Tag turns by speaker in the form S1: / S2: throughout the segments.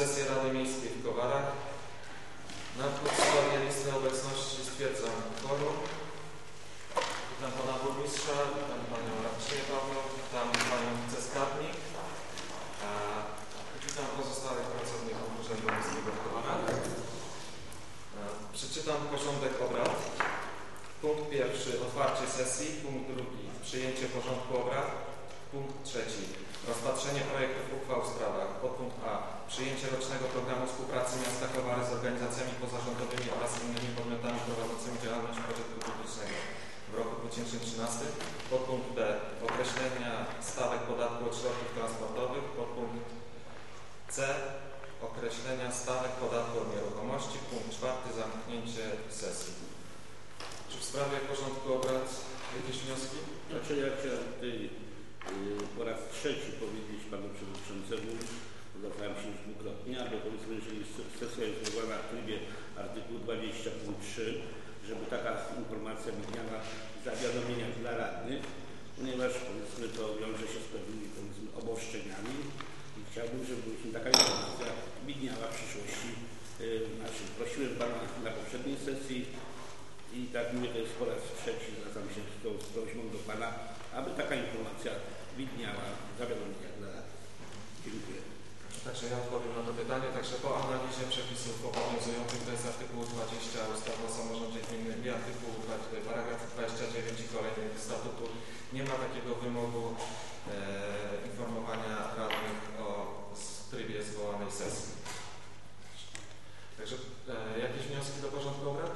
S1: sesję Rady Miejskiej w Kowarach. Na podstawie listy obecności stwierdzam kworum. Witam Pana Burmistrza, witam Panią Radczynię Pawłą, witam Panią Wice-Skarbnik. Witam pozostałych pracowników Urzędu Miejskiego w Kowarach. Przeczytam porządek obrad. Punkt pierwszy otwarcie sesji. Punkt drugi przyjęcie porządku obrad. Punkt trzeci rozpatrzenie projektów uchwał w sprawach. Podpunkt A przyjęcie rocznego programu współpracy miasta Kowary z organizacjami pozarządowymi oraz innymi podmiotami prowadzącymi działalność pożytku publicznego w roku 2013. Podpunkt B określenia stawek podatku od środków transportowych. Podpunkt C określenia stawek podatku od nieruchomości. Punkt czwarty zamknięcie sesji. Czy w sprawie porządku obrad jakieś wnioski?
S2: Znaczy ja chciałem tutaj yy, po raz trzeci powiedzieć panu przewodniczącemu, zwracałem się już dwukrotnie, aby powiedzmy, jeżeli sesja jest zwołana w trybie artykułu 20 punkt 3, żeby taka informacja widniała w zawiadomieniach dla radnych, ponieważ powiedzmy to wiąże się z pewnymi powiedzmy obostrzeniami i chciałbym, żeby taka informacja widniała w przyszłości yy, naszych. Prosiłem pana na poprzedniej sesji i tak mówię, to jest po raz trzeci, zwracam się z tą prośbą do Pana, aby taka informacja widniała w zawiadomieniach dla Rady. Dziękuję.
S1: Także ja odpowiem na to pytanie. Także po analizie przepisów obowiązujących, to jest artykuł 20 ustawy o samorządzie gminnym i artykuł dwa- paragraf 29 i kolejnych statutu nie ma takiego wymogu e, informowania radnych o trybie zwołanej sesji. Także e, jakieś wnioski do porządku obrad?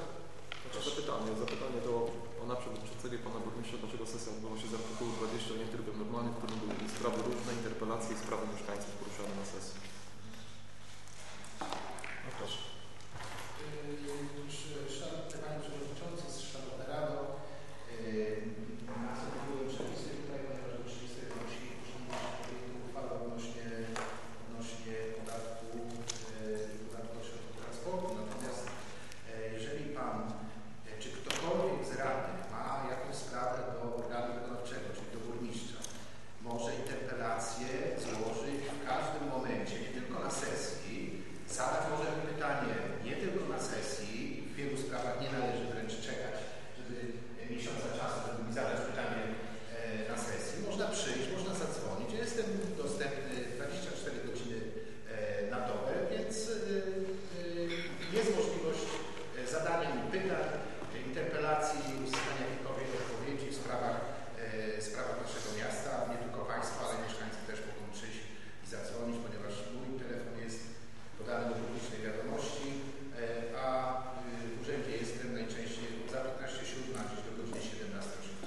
S3: Znaczy zapytanie, zapytanie do pana przewodniczącego i pana burmistrza, dlaczego sesja odbyła się z artykułu 20, a nie trybem normalnym, w którym były sprawy różne, interpelacje i sprawy mieszkańców poruszane na sesji.
S1: No proszę.
S4: Yy, Szanowny Panie Przewodniczący, Szanowna Rado, yy, następują przepisy tutaj, ponieważ do 30 wnosi projektu uchwały odnośnie, odnośnie podatku, yy, podatku od środków transportu. Natomiast yy, jeżeli Pan, yy, czy ktokolwiek z radnych ma jakąś sprawę do organu wykonawczego, czyli do burmistrza, może interpelację złożyć w każdym momencie, nie tylko na sesji, zadać może pytanie nie tylko na sesji, w wielu sprawach nie należy wręcz czekać, żeby e, miesiąca czasu, żeby mi zadać pytanie e, na sesji. Można przyjść, można zadzwonić. Ja jestem dostępny 24 godziny e, na dobę, więc e, e, jest możliwość e, zadania mi pytań, e, interpelacji, uzyskania jakichkolwiek odpowiedzi w sprawach, e, sprawach naszego miasta. Nie tylko Państwo, ale mieszkańcy też mogą przyjść i zadzwonić, ponieważ mój telefon jest podany do publicznej wiadomości, e, a y, w urzędzie jestem najczęściej za 15.07 gdzieś do godziny 17.18.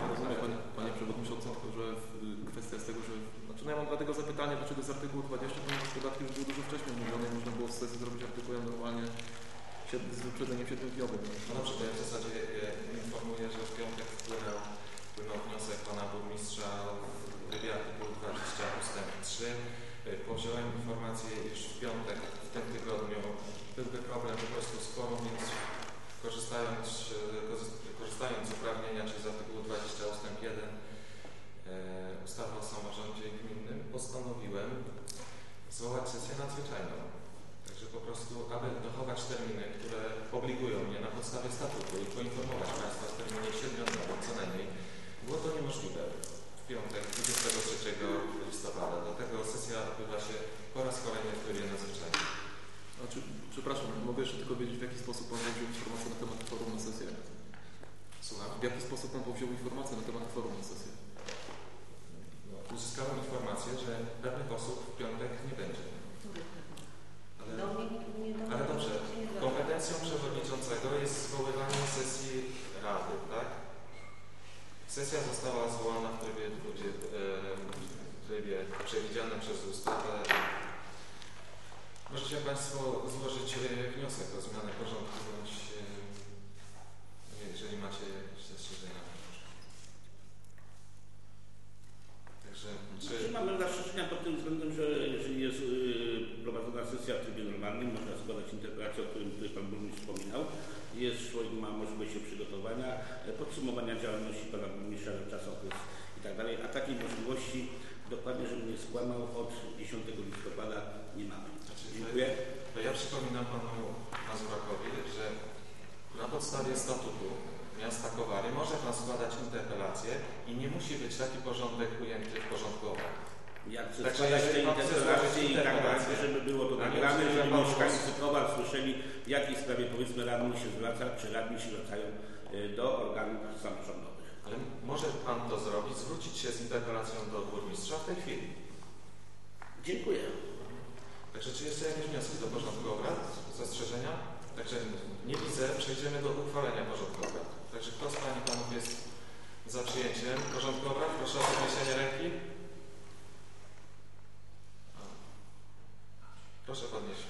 S3: Ja rozumiem panie, panie przewodniczący, tylko że w- kwestia jest tego, że znaczy no ja mam dlatego zapytanie, dlaczego z artykułu 20, ponieważ podatki już były dużo wcześniej omówione i można było w sesji zrobić artykułem normalnie sied- z wyprzedzeniem siedmiodniowym.
S1: No dobrze, to ja w zasadzie e, informuję, że w piątek wpłynął, wpłynął wniosek pana burmistrza w trybie artykułu 20 ustęp 3. E, Powziąłem informację, iż w piątek w tym tygodniu byłby problem po prostu z więc korzystając, e, korzy- korzystając z uprawnienia, czyli z artykułu 20 ustęp 1 e, ustawy o samorządzie gminnym, postanowiłem zwołać sesję nadzwyczajną. Także po prostu, aby dochować terminy, które obligują mnie na podstawie statutu i poinformować Państwa w terminie 7 co najmniej, było to niemożliwe w piątek 23 listopada. Dlatego sesja odbywa się po raz kolejny w trybie nadzwyczajnym.
S3: Znaczy, przepraszam, mogę jeszcze tylko wiedzieć, w jaki sposób pan powziął informację na temat kworum na sesję.
S1: Słucham?
S3: W jaki sposób pan powziął informację na temat kworum na sesję.
S1: No, uzyskałem informację, że pewnych osób w piątek nie będzie. Ale,
S5: nie do
S1: ale dobrze,
S5: do-
S1: kompetencją przewodniczącego jest zwoływanie sesji Rady, tak? Sesja została zwołana w trybie, w trybie przewidzianym przez ustawę. Możecie Państwo złożyć e, wniosek o zmianę porządku, bądź e, jeżeli macie jakieś zastrzeżenia. Także,
S2: czy...
S1: czy
S2: mamy zastrzeżenia pod tym względem, że jeżeli jest y, prowadzona sesja w trybie normalnym, można składać interpelację, o którym tutaj Pan Burmistrz wspominał. Jest człowiek, ma możliwość się przygotowania, e, podsumowania działalności Pana Burmistrza, czasokres i tak dalej. A takiej możliwości, dokładnie, żebym nie skłamał, od 10 listopada nie mamy. Dziękuję.
S1: To ja przypominam panu Mazurakowi, że na podstawie statutu miasta Kowary może pan składać interpelację i nie musi być taki porządek ujęty w
S2: porządkowo. Jak
S1: przez
S2: tak, te interpelacje i tak dalej, żeby było to nagrane, żeby mieszkańcy Kowar słyszeli, w jakiej sprawie powiedzmy radny się zwraca, czy radni się zwracają e, do organów samorządowych.
S1: Ale może pan to zrobić, zwrócić się z interpelacją do burmistrza w tej chwili.
S2: Dziękuję.
S1: Także czy jeszcze jakieś wnioski do porządku obrad? Zastrzeżenia? Także nie widzę. Przejdziemy do uchwalenia porządku obrad. Także kto z Pani i Panów jest za przyjęciem porządku obrad? Proszę o podniesienie ręki. Proszę podnieść.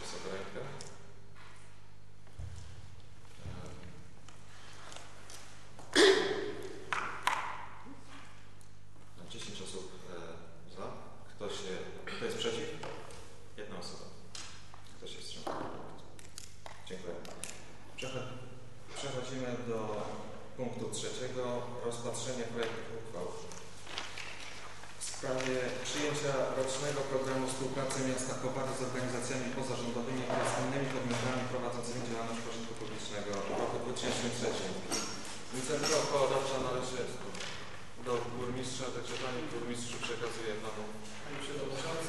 S1: przyjęcia rocznego programu współpracy miasta Kopary z organizacjami pozarządowymi oraz innymi podmiotami prowadzącymi działalność pożytku publicznego w roku 2003. Inicjatywa uchwałodawcza należy do burmistrza, także Pani Burmistrzu przekazuje Panu.
S4: Panie Przewodniczący,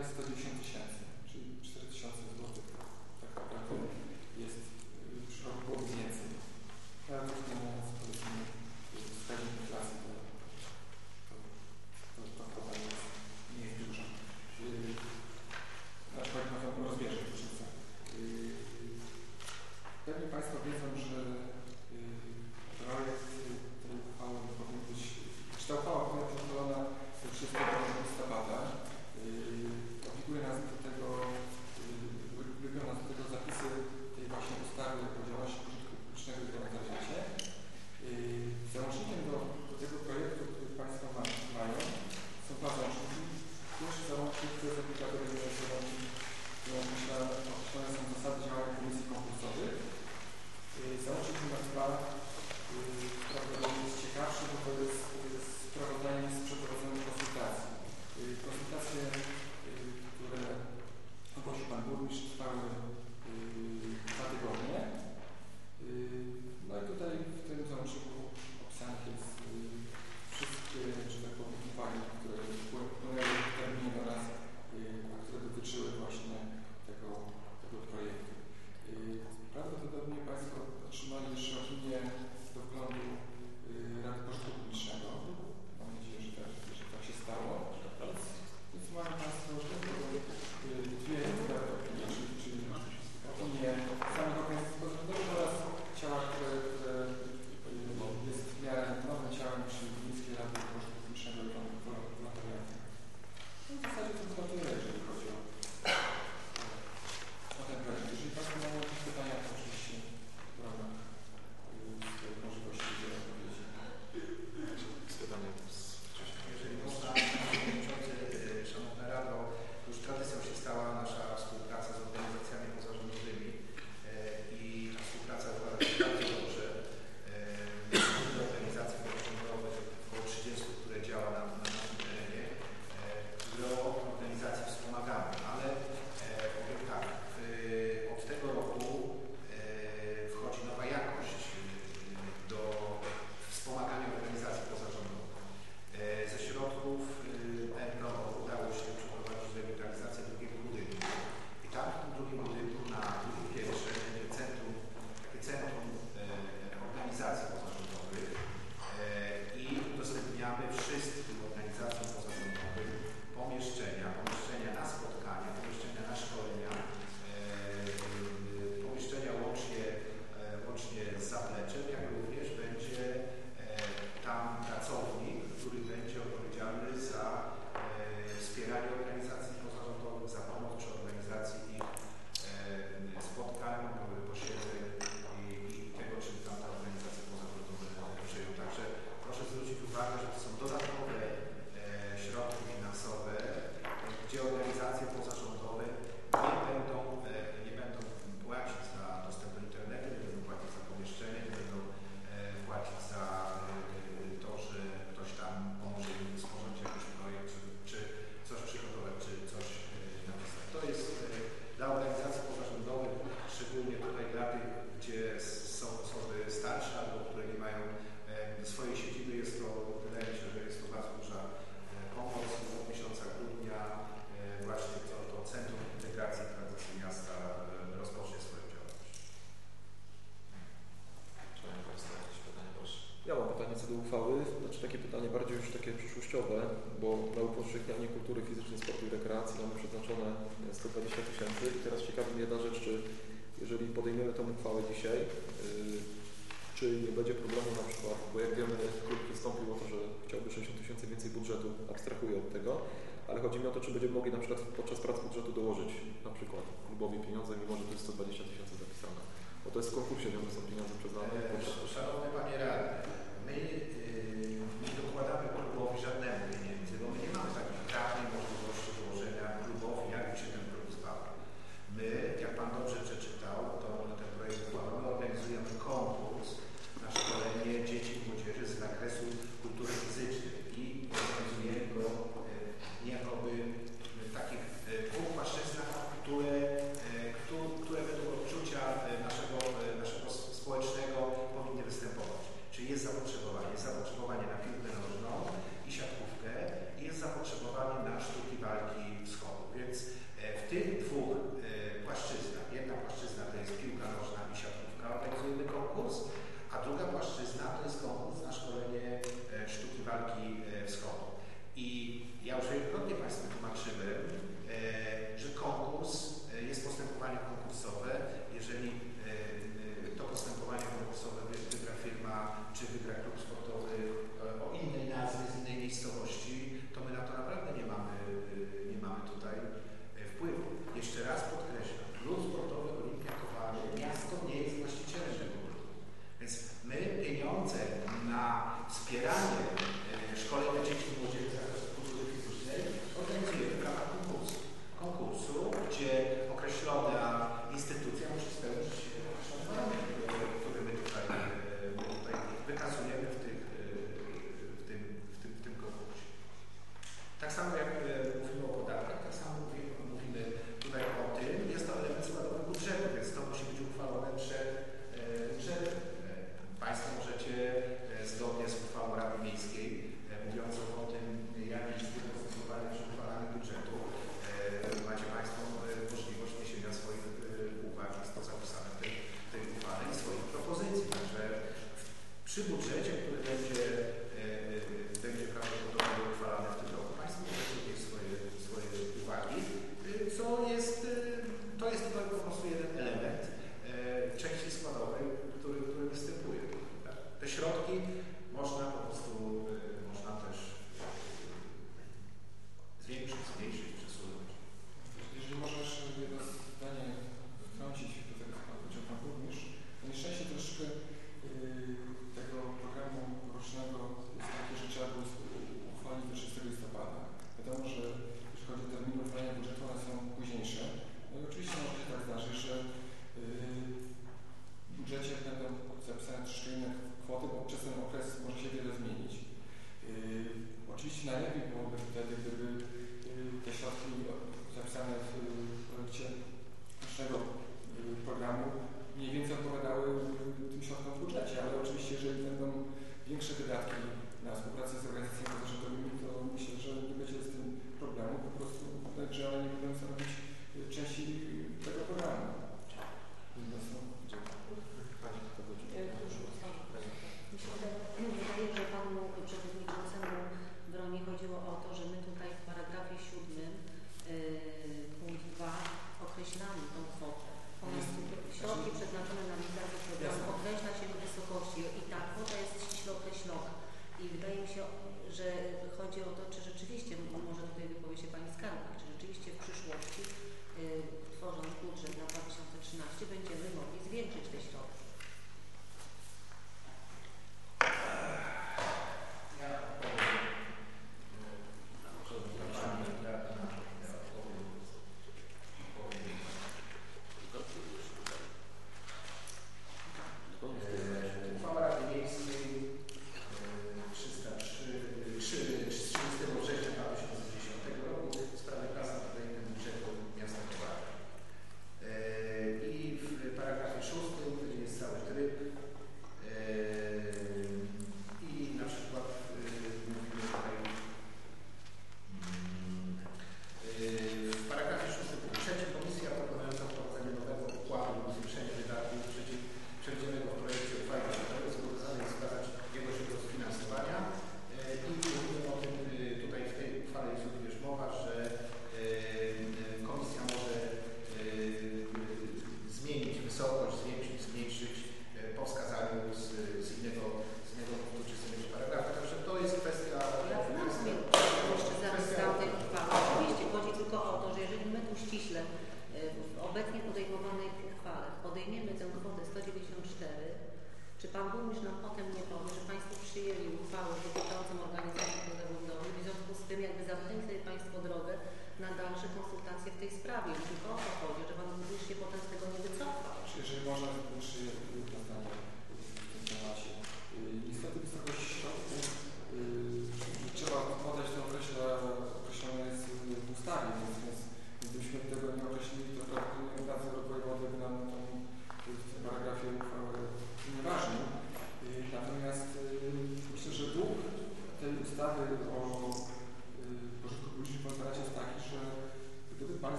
S1: станет следующим часом.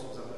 S1: 소속사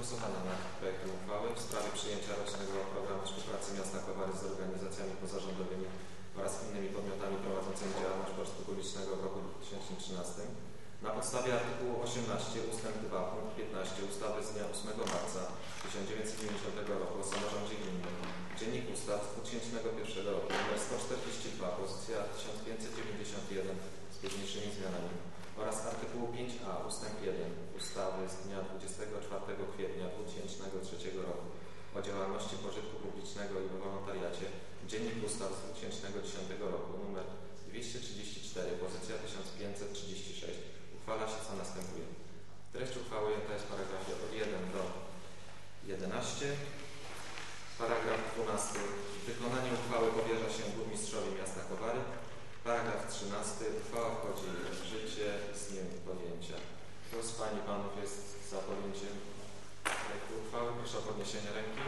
S1: Głosowania nad projektem uchwały w sprawie przyjęcia rocznego programu współpracy miasta Kowary z organizacjami pozarządowymi oraz innymi podmiotami prowadzącymi działalność pożytku publicznego w roku 2013. Na podstawie artykułu 18 ust. 2 punkt 15 ustawy z dnia 8 marca 1990 roku o samorządzie gminnym Dziennik Ustaw z 2001 roku nr 142 pozycja 1591 z późniejszymi zmianami oraz artykułu 5a ust. 1 ustawy z dnia 24 kwietnia 2003 roku o działalności pożytku publicznego i wolontariacie Dziennik Ustaw z 2010 roku nr 234 pozycja 1536 uchwala się co następuje. Treść uchwały ujęta jest paragrafie od 1 do 11. Paragraf 12. Wykonanie uchwały powierza się burmistrzowi miasta Kowary. Paragraf 13. Uchwała wchodzi w życie z dniem podjęcia. Kto z Pani Panów jest za podjęciem projektu uchwały? Proszę o podniesienie ręki.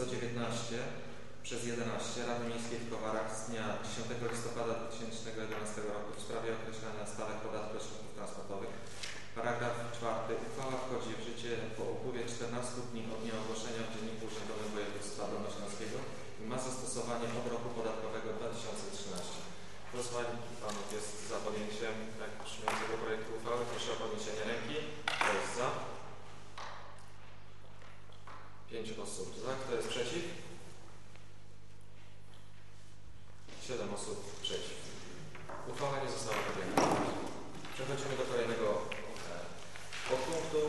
S1: 119 przez 11 Rady Miejskiej w Kowarach z dnia 10 listopada 2011 roku w sprawie określania stawek podatku od środków transportowych. Paragraf 4. Uchwała wchodzi w życie po upływie 14 dni od dnia ogłoszenia w Dzienniku Urzędowym Województwa Dolnośląskiego i ma zastosowanie od roku podatkowego 2013. Kto Panów jest za podjęciem tak brzmiącego projektu uchwały? Proszę o podniesienie ręki. Kto jest za? Pięć osób za. Kto jest przeciw? Siedem osób przeciw. Uchwała nie została podjęta. Przechodzimy do kolejnego e, podpunktu.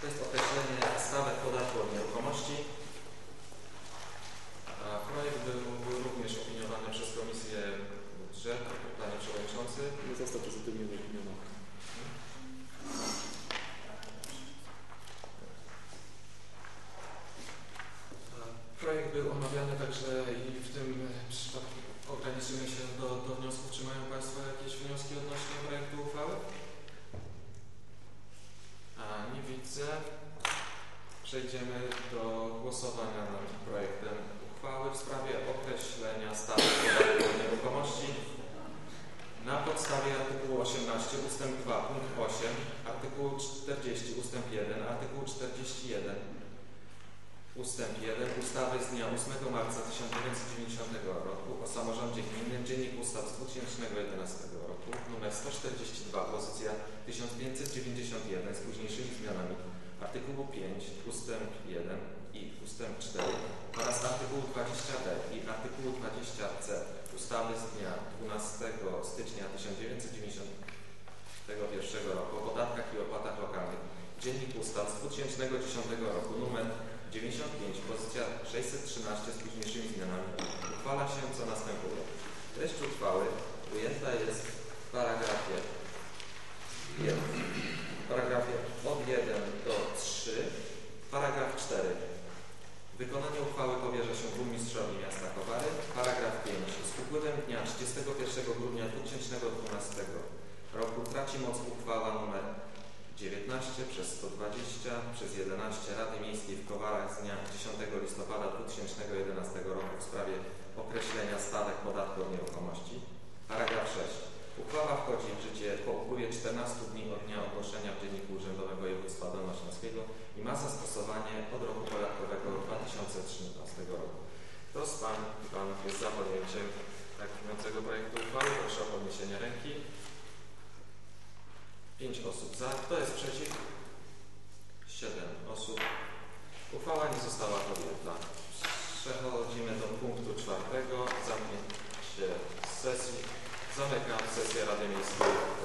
S1: To jest określenie stawek podatku od nieruchomości. Projekt był również opiniowany przez Komisję Budżetu. Panie Przewodniczący.
S3: Został pozytywnie zaopiniowany.
S1: Omawiany także i w tym przypadku ograniczymy się do, do wniosków. Czy mają Państwo jakieś wnioski odnośnie projektu uchwały? A, nie widzę. Przejdziemy do głosowania nad projektem uchwały w sprawie określenia stawek podatku od nieruchomości na podstawie artykułu 18 ust. 2 punkt 8, artykułu 40 ust. 1, artykułu 41 Ustęp 1 ustawy z dnia 8 marca 1990 roku o samorządzie gminnym Dziennik Ustaw z 2011 roku nr 142 pozycja 1591 z późniejszymi zmianami. Artykułu 5 ustęp 1 i ustęp 4 oraz artykułu 20d i artykułu 20c ustawy z dnia 12 stycznia 1991 roku o podatkach i opłatach lokalnych. Dziennik Ustaw z 2010 roku nr 95 pozycja 613 z późniejszymi zmianami uchwala się co następuje. Treść uchwały ujęta jest w paragrafie 1. W paragrafie od 1 do 3. Paragraf 4. Wykonanie uchwały powierza się burmistrzowi miasta Kowary. Paragraf 5. Z upływem dnia 31 grudnia 2012 roku traci moc uchwała nr 19 przez 120 przez 11 Rady Miejskiej w Kowarach z dnia 10 listopada 2011 roku w sprawie określenia stawek podatku od nieruchomości. Paragraf 6. Uchwała wchodzi w życie po upływie 14 dni od dnia ogłoszenia w Dzienniku Urzędowym Województwa Dolnośląskiego i ma zastosowanie od roku podatkowego 2013 roku. Kto z Pań i Panów jest za podjęciem tak projektu uchwały? Proszę o podniesienie ręki. Pięć osób za. Kto jest przeciw? Siedem osób. Uchwała nie została podjęta. Przechodzimy do punktu czwartego. Zamknięcie sesji. Zamykam sesję Rady Miejskiej w